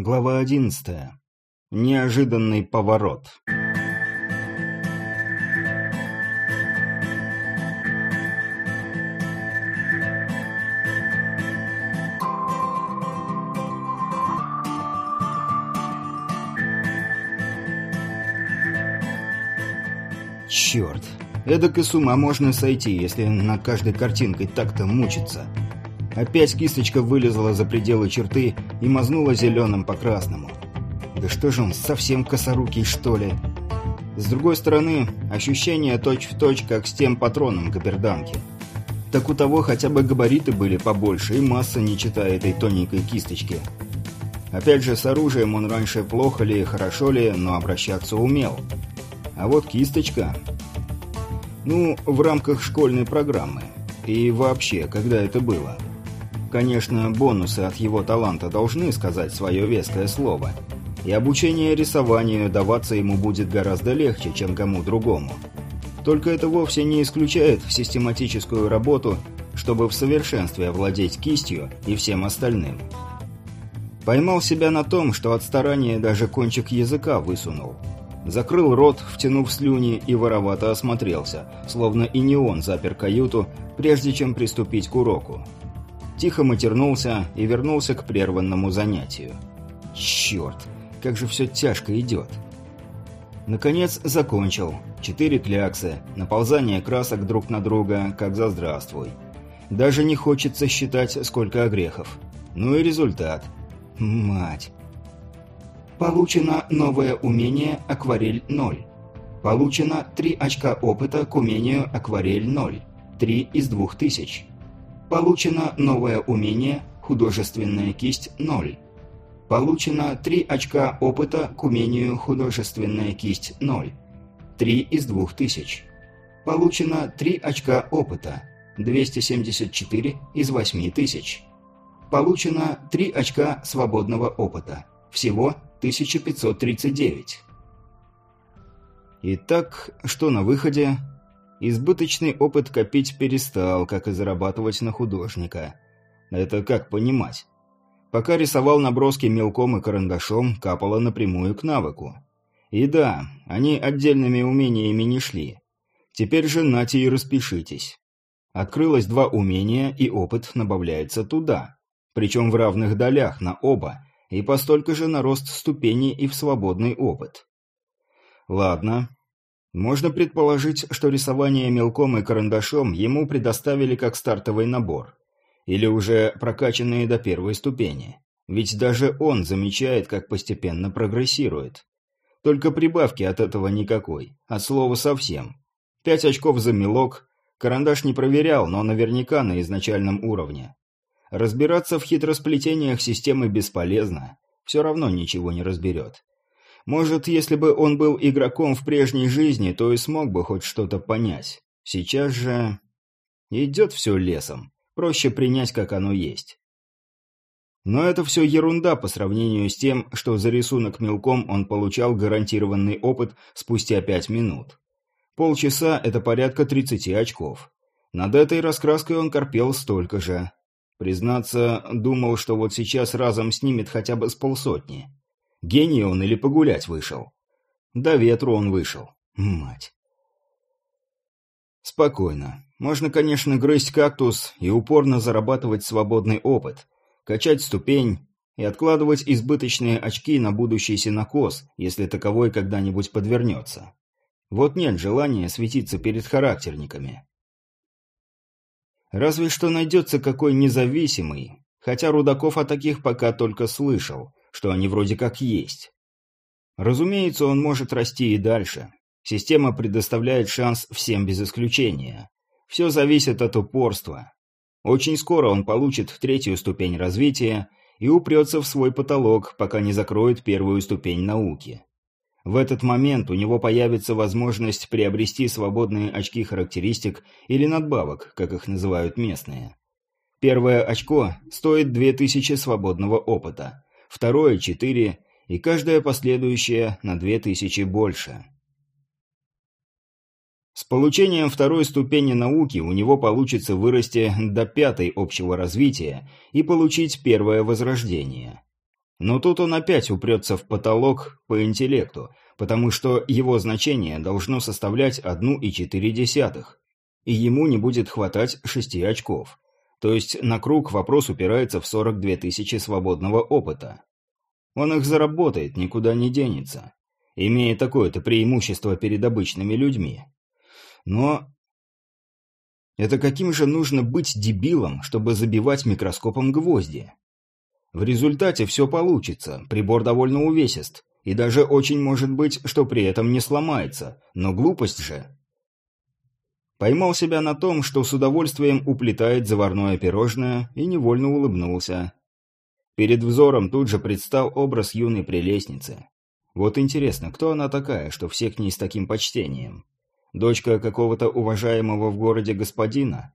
Глава одиннадцатая. Неожиданный поворот. Черт, эдак и с ума можно сойти, если на каждой картинкой так-то мучиться. Опять кисточка вылезла за пределы черты и мазнула зеленым по красному. Да что же он, совсем косорукий, что ли? С другой стороны, ощущение точь-в-точь, точь, как с тем патроном каперданки. Так у того хотя бы габариты были побольше, и масса не читая этой тоненькой кисточки. Опять же, с оружием он раньше плохо ли, хорошо ли, но обращаться умел. А вот кисточка... Ну, в рамках школьной программы. И вообще, когда это было? Конечно, бонусы от его таланта должны сказать свое веское слово. И обучение рисованию даваться ему будет гораздо легче, чем кому другому. Только это вовсе не исключает систематическую работу, чтобы в совершенстве овладеть кистью и всем остальным. Поймал себя на том, что от старания даже кончик языка высунул. Закрыл рот, втянув слюни и воровато осмотрелся, словно и не он запер каюту, прежде чем приступить к уроку тихо матернулся и вернулся к прерванному занятию. Черт, как же все тяжко идет. Наконец закончил. Четыре кляксы, наползание красок друг на друга, как за здравствуй. Даже не хочется считать, сколько огрехов. Ну и результат. Мать. Получено новое умение «Акварель 0». Получено 3 очка опыта к умению «Акварель 0». 3 из 2000. Получено новое умение «Художественная кисть 0». Получено 3 очка опыта к умению «Художественная кисть 0». 3 из 2000. Получено 3 очка опыта. 274 из 8000. Получено 3 очка свободного опыта. Всего 1539. Итак, что на выходе? Избыточный опыт копить перестал, как и зарабатывать на художника. Это как понимать? Пока рисовал наброски мелком и карандашом, капало напрямую к навыку. И да, они отдельными умениями не шли. Теперь же нате и распишитесь. Открылось два умения, и опыт набавляется туда. Причем в равных долях на оба, и постолько же на рост ступеней и в свободный опыт. Ладно, можно предположить, что рисование мелком и карандашом ему предоставили как стартовый набор. Или уже прокачанные до первой ступени. Ведь даже он замечает, как постепенно прогрессирует. Только прибавки от этого никакой. От слова совсем. Пять очков за мелок. Карандаш не проверял, но наверняка на изначальном уровне. Разбираться в хитросплетениях системы бесполезно. Все равно ничего не разберет. Может, если бы он был игроком в прежней жизни, то и смог бы хоть что-то понять. Сейчас же... Идет все лесом. Проще принять, как оно есть. Но это все ерунда по сравнению с тем, что за рисунок мелком он получал гарантированный опыт спустя пять минут. Полчаса – это порядка 30 очков. Над этой раскраской он корпел столько же. Признаться, думал, что вот сейчас разом снимет хотя бы с полсотни. Гений он или погулять вышел? До ветру он вышел. Мать. Спокойно. Можно, конечно, грызть кактус и упорно зарабатывать свободный опыт, качать ступень и откладывать избыточные очки на будущий синокос, если таковой когда-нибудь подвернется. Вот нет желания светиться перед характерниками. Разве что найдется какой независимый, хотя Рудаков о таких пока только слышал, что они вроде как есть. Разумеется, он может расти и дальше. Система предоставляет шанс всем без исключения. Все зависит от упорства. Очень скоро он получит третью ступень развития и упрется в свой потолок, пока не закроет первую ступень науки. В этот момент у него появится возможность приобрести свободные очки характеристик или надбавок, как их называют местные. Первое очко стоит 2000 свободного опыта, второе – 4, и каждое последующее на 2000 больше. С получением второй ступени науки у него получится вырасти до пятой общего развития и получить первое возрождение. Но тут он опять упрется в потолок по интеллекту, потому что его значение должно составлять 1,4, и ему не будет хватать 6 очков. То есть на круг вопрос упирается в 42 тысячи свободного опыта. Он их заработает, никуда не денется, имея такое-то преимущество перед обычными людьми. Но это каким же нужно быть дебилом, чтобы забивать микроскопом гвозди? В результате все получится, прибор довольно увесист, и даже очень может быть, что при этом не сломается, но глупость же. Поймал себя на том, что с удовольствием уплетает заварное пирожное, и невольно улыбнулся. Перед взором тут же предстал образ юной прелестницы. Вот интересно, кто она такая, что все к ней с таким почтением? Дочка какого-то уважаемого в городе господина?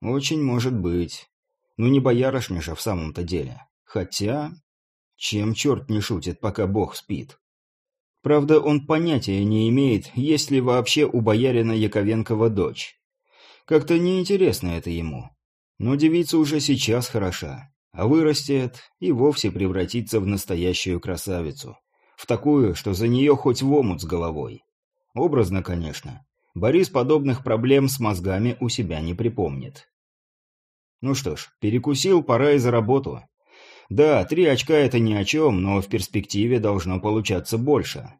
Очень может быть. Ну не боярышня же в самом-то деле. Хотя... Чем черт не шутит, пока бог спит? Правда, он понятия не имеет, есть ли вообще у боярина Яковенкова дочь. Как-то неинтересно это ему. Но девица уже сейчас хороша, а вырастет и вовсе превратится в настоящую красавицу. В такую, что за нее хоть в омут с головой. Образно, конечно. Борис подобных проблем с мозгами у себя не припомнит. Ну что ж, перекусил, пора и за работу. Да, три очка это ни о чем, но в перспективе должно получаться больше.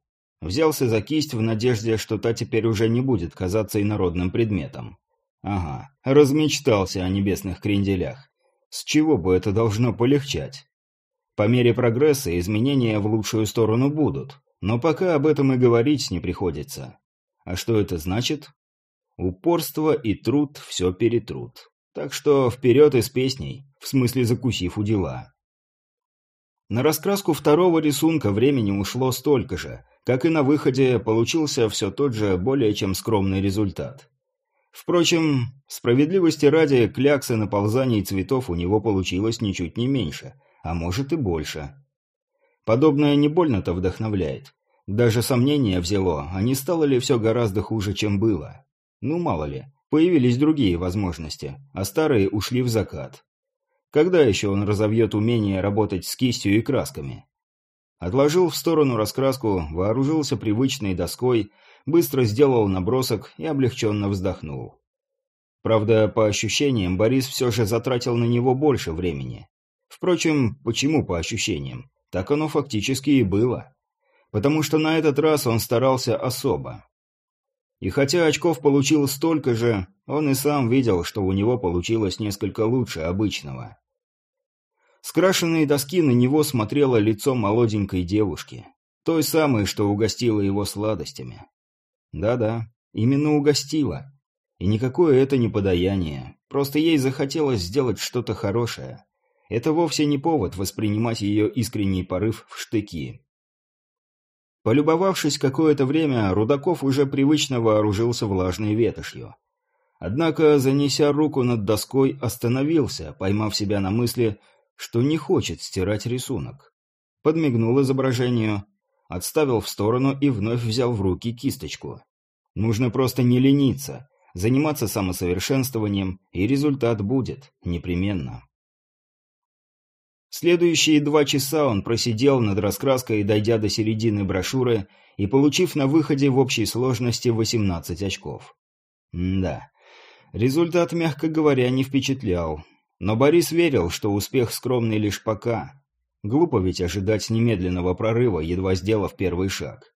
Взялся за кисть в надежде, что та теперь уже не будет казаться инородным предметом. Ага, размечтался о небесных кренделях. С чего бы это должно полегчать? По мере прогресса изменения в лучшую сторону будут, но пока об этом и говорить не приходится. А что это значит? Упорство и труд все перетрут. Так что вперед из песней, в смысле закусив у дела. На раскраску второго рисунка времени ушло столько же, как и на выходе получился все тот же более чем скромный результат. Впрочем, справедливости ради, кляксы наползаний цветов у него получилось ничуть не меньше, а может и больше. Подобное не больно-то вдохновляет. Даже сомнения взяло, а не стало ли все гораздо хуже, чем было. Ну, мало ли, появились другие возможности, а старые ушли в закат. Когда еще он разовьет умение работать с кистью и красками? Отложил в сторону раскраску, вооружился привычной доской, быстро сделал набросок и облегченно вздохнул. Правда, по ощущениям, Борис все же затратил на него больше времени. Впрочем, почему по ощущениям? Так оно фактически и было. Потому что на этот раз он старался особо. И хотя очков получил столько же, он и сам видел, что у него получилось несколько лучше обычного. С крашенной доски на него смотрело лицо молоденькой девушки. Той самой, что угостила его сладостями. Да-да, именно угостила. И никакое это не подаяние. Просто ей захотелось сделать что-то хорошее. Это вовсе не повод воспринимать ее искренний порыв в штыки. Полюбовавшись какое-то время, Рудаков уже привычно вооружился влажной ветошью. Однако, занеся руку над доской, остановился, поймав себя на мысли, что не хочет стирать рисунок. Подмигнул изображению, отставил в сторону и вновь взял в руки кисточку. Нужно просто не лениться, заниматься самосовершенствованием, и результат будет, непременно. Следующие два часа он просидел над раскраской, дойдя до середины брошюры и получив на выходе в общей сложности 18 очков. М да, результат, мягко говоря, не впечатлял. Но Борис верил, что успех скромный лишь пока. Глупо ведь ожидать немедленного прорыва, едва сделав первый шаг.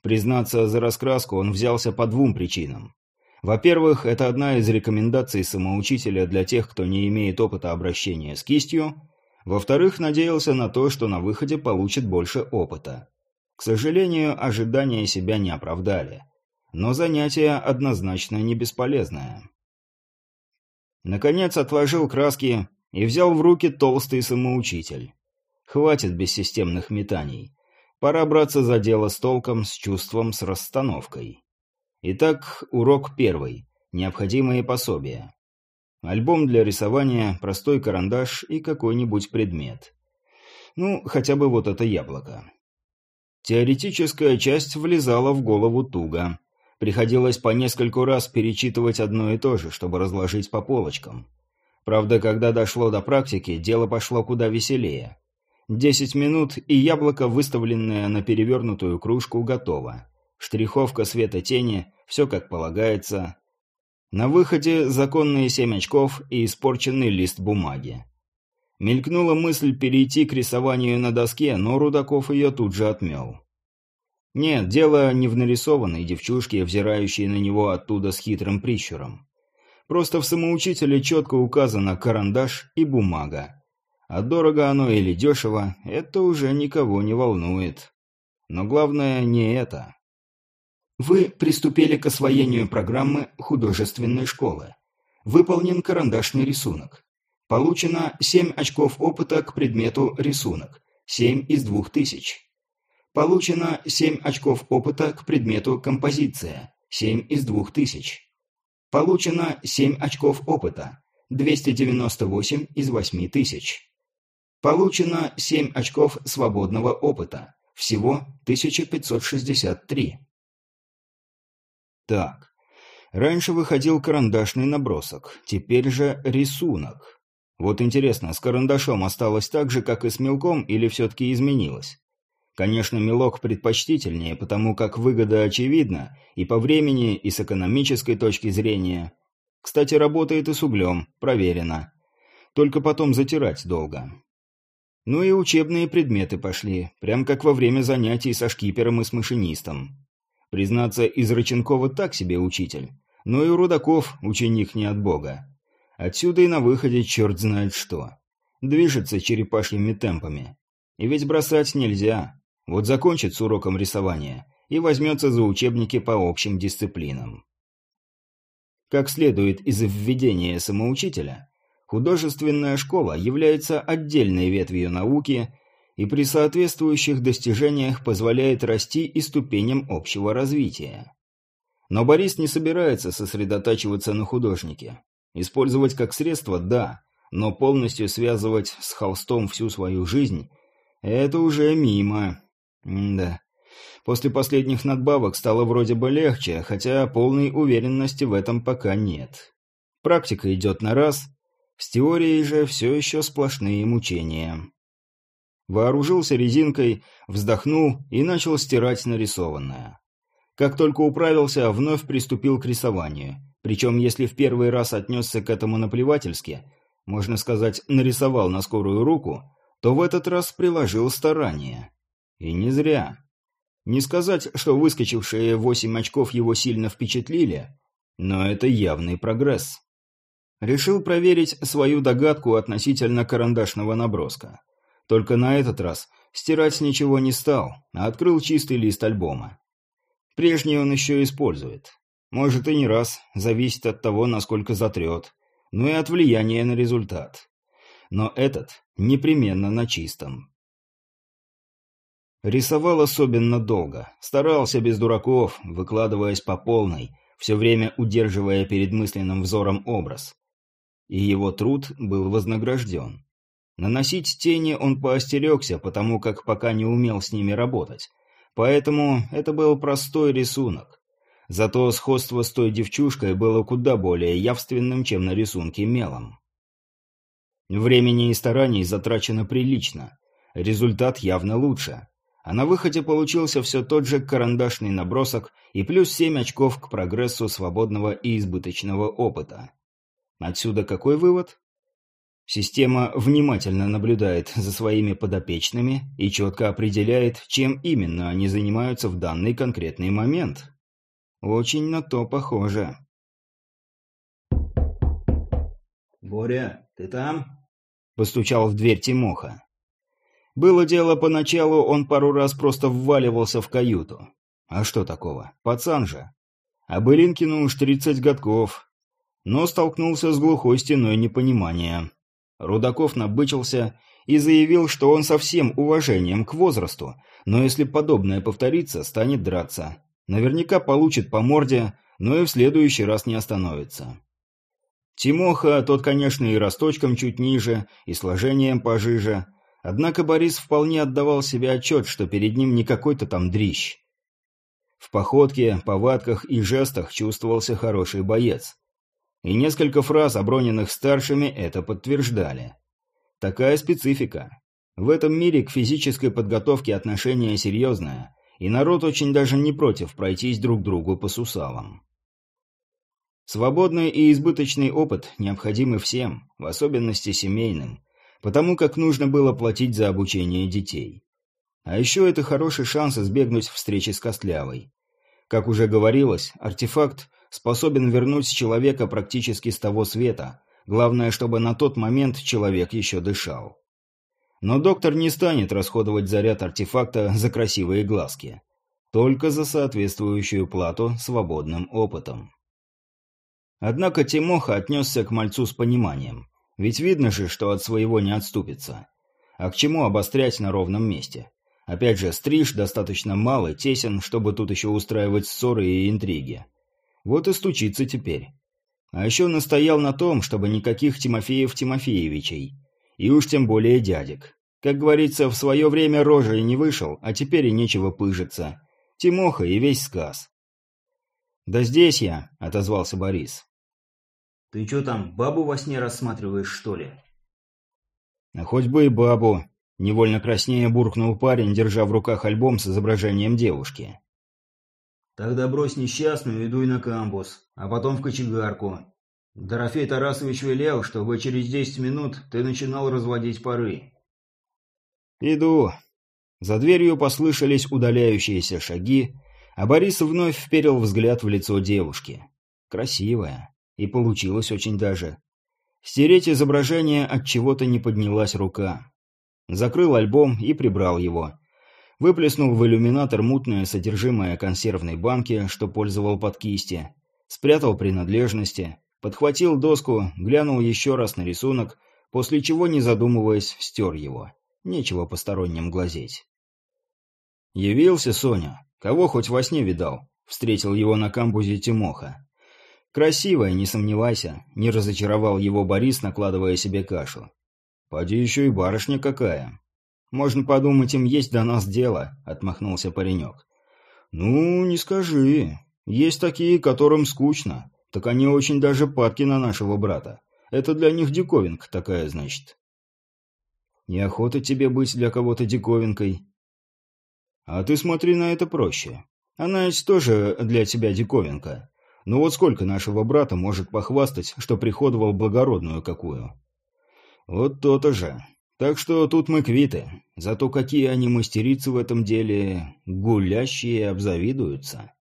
Признаться, за раскраску он взялся по двум причинам. Во-первых, это одна из рекомендаций самоучителя для тех, кто не имеет опыта обращения с кистью – во-вторых, надеялся на то, что на выходе получит больше опыта. К сожалению, ожидания себя не оправдали. Но занятие однозначно не бесполезное. Наконец отложил краски и взял в руки толстый самоучитель. Хватит бессистемных метаний. Пора браться за дело с толком, с чувством, с расстановкой. Итак, урок первый. Необходимые пособия. Альбом для рисования, простой карандаш и какой-нибудь предмет. Ну, хотя бы вот это яблоко. Теоретическая часть влезала в голову туго. Приходилось по нескольку раз перечитывать одно и то же, чтобы разложить по полочкам. Правда, когда дошло до практики, дело пошло куда веселее. Десять минут, и яблоко, выставленное на перевернутую кружку, готово. Штриховка света тени, все как полагается. На выходе законные семь очков и испорченный лист бумаги. Мелькнула мысль перейти к рисованию на доске, но Рудаков ее тут же отмел. Нет, дело не в нарисованной девчушке, взирающей на него оттуда с хитрым прищуром. Просто в самоучителе четко указано карандаш и бумага. А дорого оно или дешево, это уже никого не волнует. Но главное не это. Вы приступили к освоению программы художественной школы. Выполнен карандашный рисунок. Получено 7 очков опыта к предмету рисунок. 7 из 2000. Получено 7 очков опыта к предмету композиция. 7 из 2000. Получено 7 очков опыта. 298 из 8000. Получено 7 очков свободного опыта. Всего 1563. Так. Раньше выходил карандашный набросок, теперь же рисунок. Вот интересно, с карандашом осталось так же, как и с мелком, или все-таки изменилось? Конечно, мелок предпочтительнее, потому как выгода очевидна и по времени, и с экономической точки зрения. Кстати, работает и с углем, проверено. Только потом затирать долго. Ну и учебные предметы пошли, прям как во время занятий со шкипером и с машинистом. Признаться, из Рыченкова так себе учитель, но и Рудаков ученик не от бога. Отсюда и на выходе черт знает что. Движется черепашьими темпами. И ведь бросать нельзя. Вот закончит с уроком рисования и возьмется за учебники по общим дисциплинам. Как следует из введения самоучителя, Художественная школа является отдельной ветвью науки и при соответствующих достижениях позволяет расти и ступеням общего развития. Но Борис не собирается сосредотачиваться на художнике. Использовать как средство – да, но полностью связывать с холстом всю свою жизнь – это уже мимо. Да. После последних надбавок стало вроде бы легче, хотя полной уверенности в этом пока нет. Практика идет на раз, с теорией же все еще сплошные мучения. Вооружился резинкой, вздохнул и начал стирать нарисованное. Как только управился, вновь приступил к рисованию. Причем, если в первый раз отнесся к этому наплевательски, можно сказать, нарисовал на скорую руку, то в этот раз приложил старание. И не зря. Не сказать, что выскочившие восемь очков его сильно впечатлили, но это явный прогресс. Решил проверить свою догадку относительно карандашного наброска. Только на этот раз стирать ничего не стал, а открыл чистый лист альбома. Прежний он еще использует. Может и не раз, зависит от того, насколько затрет, ну и от влияния на результат. Но этот непременно на чистом. Рисовал особенно долго, старался без дураков, выкладываясь по полной, все время удерживая перед мысленным взором образ и его труд был вознагражден. Наносить тени он поостерегся, потому как пока не умел с ними работать. Поэтому это был простой рисунок. Зато сходство с той девчушкой было куда более явственным, чем на рисунке мелом. Времени и стараний затрачено прилично. Результат явно лучше. А на выходе получился все тот же карандашный набросок и плюс 7 очков к прогрессу свободного и избыточного опыта. Отсюда какой вывод? Система внимательно наблюдает за своими подопечными и четко определяет, чем именно они занимаются в данный конкретный момент. Очень на то похоже. «Боря, ты там?» – постучал в дверь Тимоха. Было дело поначалу, он пару раз просто вваливался в каюту. А что такого? Пацан же. А Былинкину уж тридцать годков, но столкнулся с глухой стеной непонимания. Рудаков набычился и заявил, что он со всем уважением к возрасту, но если подобное повторится, станет драться. Наверняка получит по морде, но и в следующий раз не остановится. Тимоха, тот, конечно, и росточком чуть ниже, и сложением пожиже, однако Борис вполне отдавал себе отчет, что перед ним не какой-то там дрищ. В походке, повадках и жестах чувствовался хороший боец и несколько фраз, оброненных старшими, это подтверждали. Такая специфика. В этом мире к физической подготовке отношение серьезное, и народ очень даже не против пройтись друг другу по сусалам. Свободный и избыточный опыт необходимы всем, в особенности семейным, потому как нужно было платить за обучение детей. А еще это хороший шанс избегнуть встречи с Костлявой. Как уже говорилось, артефакт способен вернуть человека практически с того света, главное, чтобы на тот момент человек еще дышал. Но доктор не станет расходовать заряд артефакта за красивые глазки. Только за соответствующую плату свободным опытом. Однако Тимоха отнесся к мальцу с пониманием. Ведь видно же, что от своего не отступится. А к чему обострять на ровном месте? Опять же, стриж достаточно малый, тесен, чтобы тут еще устраивать ссоры и интриги. Вот и стучится теперь. А еще настоял на том, чтобы никаких Тимофеев Тимофеевичей. И уж тем более дядек. Как говорится, в свое время рожей не вышел, а теперь и нечего пыжиться. Тимоха и весь сказ. «Да здесь я», — отозвался Борис. «Ты что там, бабу во сне рассматриваешь, что ли?» «А хоть бы и бабу», — невольно краснее буркнул парень, держа в руках альбом с изображением девушки. «Тогда брось несчастную и дуй на кампус, а потом в кочегарку. Дорофей Тарасович велел, чтобы через десять минут ты начинал разводить пары». «Иду». За дверью послышались удаляющиеся шаги, а Борис вновь вперил взгляд в лицо девушки. Красивая. И получилось очень даже. Стереть изображение от чего-то не поднялась рука. Закрыл альбом и прибрал его. Выплеснул в иллюминатор мутное содержимое консервной банки, что пользовал под кисти. Спрятал принадлежности. Подхватил доску, глянул еще раз на рисунок, после чего, не задумываясь, стер его. Нечего посторонним глазеть. «Явился, Соня?» Кого хоть во сне видал?» — встретил его на камбузе Тимоха. «Красивая, не сомневайся», — не разочаровал его Борис, накладывая себе кашу. «Поди еще и барышня какая». «Можно подумать, им есть до нас дело», — отмахнулся паренек. «Ну, не скажи. Есть такие, которым скучно. Так они очень даже падки на нашего брата. Это для них диковинка такая, значит». «Неохота тебе быть для кого-то диковинкой», а ты смотри на это проще. Она ведь тоже для тебя диковинка. Но вот сколько нашего брата может похвастать, что приходовал благородную какую? Вот то-то же. Так что тут мы квиты. Зато какие они мастерицы в этом деле, гулящие обзавидуются.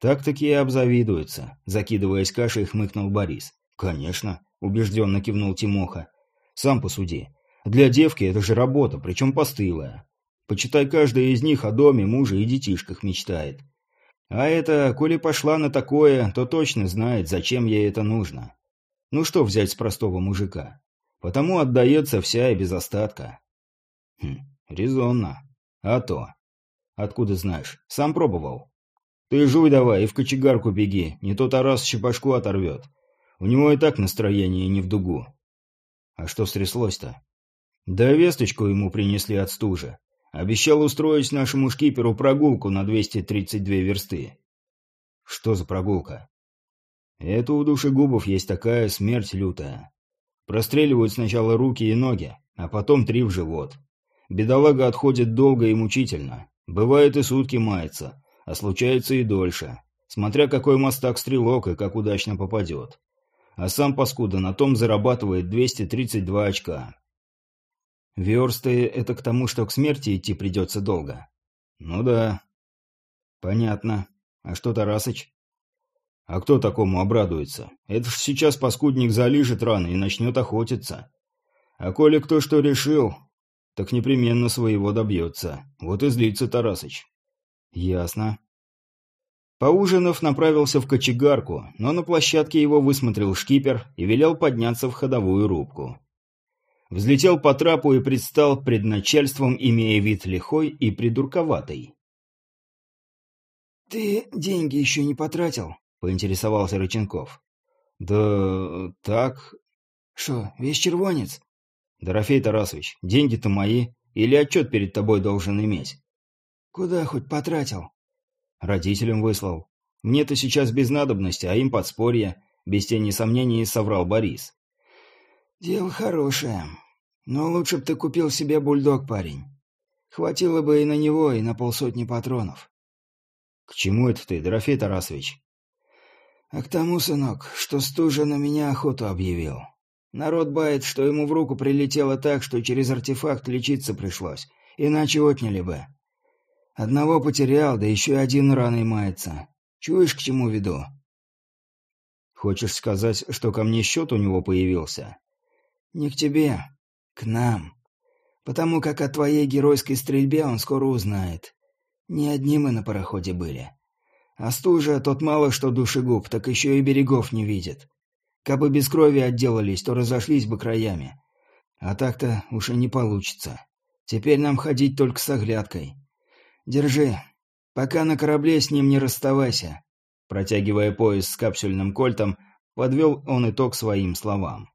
Так-таки и обзавидуются, закидываясь кашей, хмыкнул Борис. Конечно, убежденно кивнул Тимоха. Сам посуди. Для девки это же работа, причем постылая. Почитай, каждая из них о доме, муже и детишках мечтает. А это, коли пошла на такое, то точно знает, зачем ей это нужно. Ну что взять с простого мужика? Потому отдается вся и без остатка. Хм, резонно. А то. Откуда знаешь? Сам пробовал. Ты жуй давай и в кочегарку беги, не то Тарас щепашку оторвет. У него и так настроение не в дугу. А что стряслось-то? Да весточку ему принесли от стужи. Обещал устроить нашему шкиперу прогулку на 232 версты. Что за прогулка? Это у душегубов есть такая смерть лютая. Простреливают сначала руки и ноги, а потом три в живот. Бедолага отходит долго и мучительно. Бывает и сутки мается, а случается и дольше. Смотря какой мастак-стрелок и как удачно попадет. А сам паскуда на том зарабатывает 232 очка. Версты — это к тому, что к смерти идти придется долго. Ну да. Понятно. А что Тарасыч? А кто такому обрадуется? Это ж сейчас паскудник залижет раны и начнет охотиться. А коли кто что решил, так непременно своего добьется. Вот и злится Тарасыч. Ясно. Поужинав, направился в кочегарку, но на площадке его высмотрел шкипер и велел подняться в ходовую рубку взлетел по трапу и предстал пред начальством, имея вид лихой и придурковатый. «Ты деньги еще не потратил?» — поинтересовался Рыченков. «Да так...» «Шо, весь червонец?» «Дорофей Тарасович, деньги-то мои, или отчет перед тобой должен иметь?» «Куда хоть потратил?» «Родителям выслал. Мне-то сейчас без надобности, а им подспорье», — без тени сомнений соврал Борис. «Дело хорошее. Но лучше б ты купил себе бульдог, парень. Хватило бы и на него, и на полсотни патронов. К чему это ты, Дорофей Тарасович? А к тому, сынок, что стужа на меня охоту объявил. Народ бает, что ему в руку прилетело так, что через артефакт лечиться пришлось, иначе отняли бы. Одного потерял, да еще один раной мается. Чуешь, к чему веду? Хочешь сказать, что ко мне счет у него появился? Не к тебе, к нам. Потому как о твоей геройской стрельбе он скоро узнает. Не одни мы на пароходе были. А стужа тот мало что душегуб, так еще и берегов не видит. Кабы без крови отделались, то разошлись бы краями. А так-то уж и не получится. Теперь нам ходить только с оглядкой. Держи. Пока на корабле с ним не расставайся. Протягивая пояс с капсюльным кольтом, подвел он итог своим словам.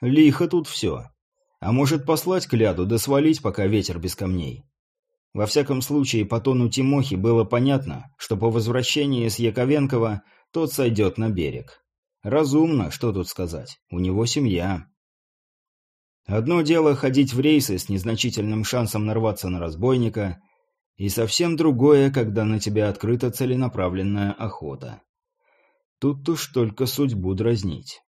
Лихо тут все. А может послать кляду, да свалить, пока ветер без камней. Во всяком случае, по тону Тимохи было понятно, что по возвращении с Яковенкова тот сойдет на берег. Разумно, что тут сказать. У него семья. Одно дело ходить в рейсы с незначительным шансом нарваться на разбойника, и совсем другое, когда на тебя открыта целенаправленная охота. Тут уж только судьбу дразнить.